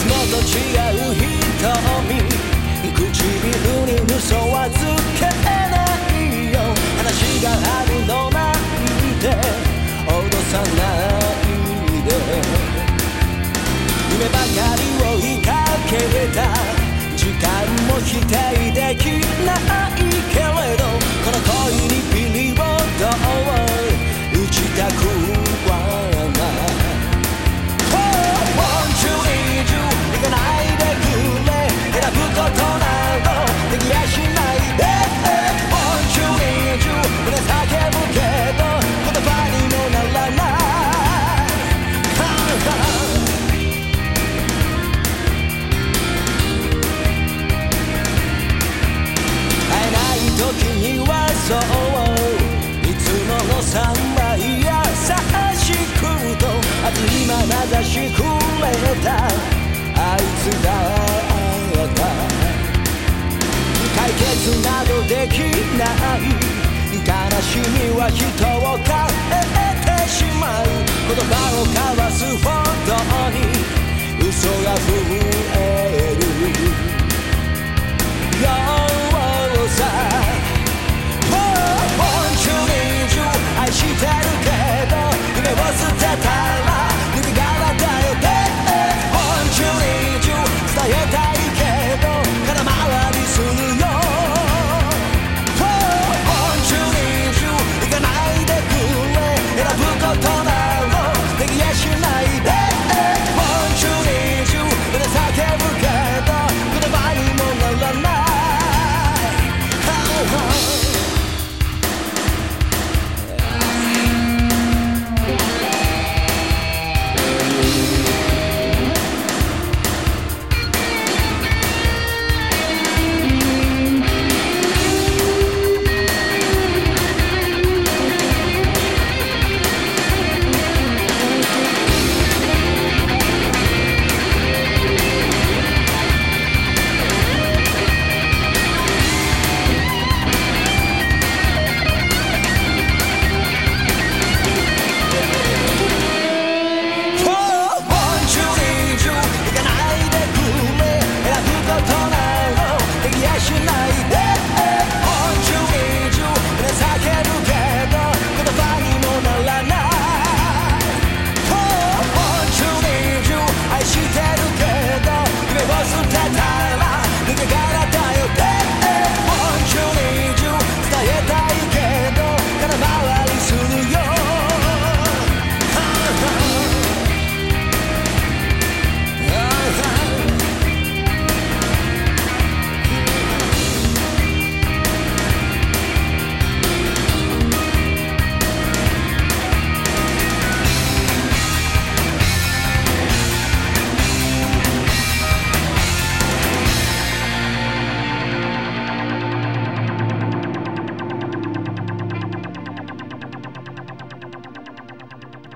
つもと違う瞳唇に嘘はつけないよ。話があるのなんて脅さないで。夢ばかりを追いかけた。時間も否定できないけど。できない。悲しみは人を変えてしまう。言葉を交わすほどに嘘が震える。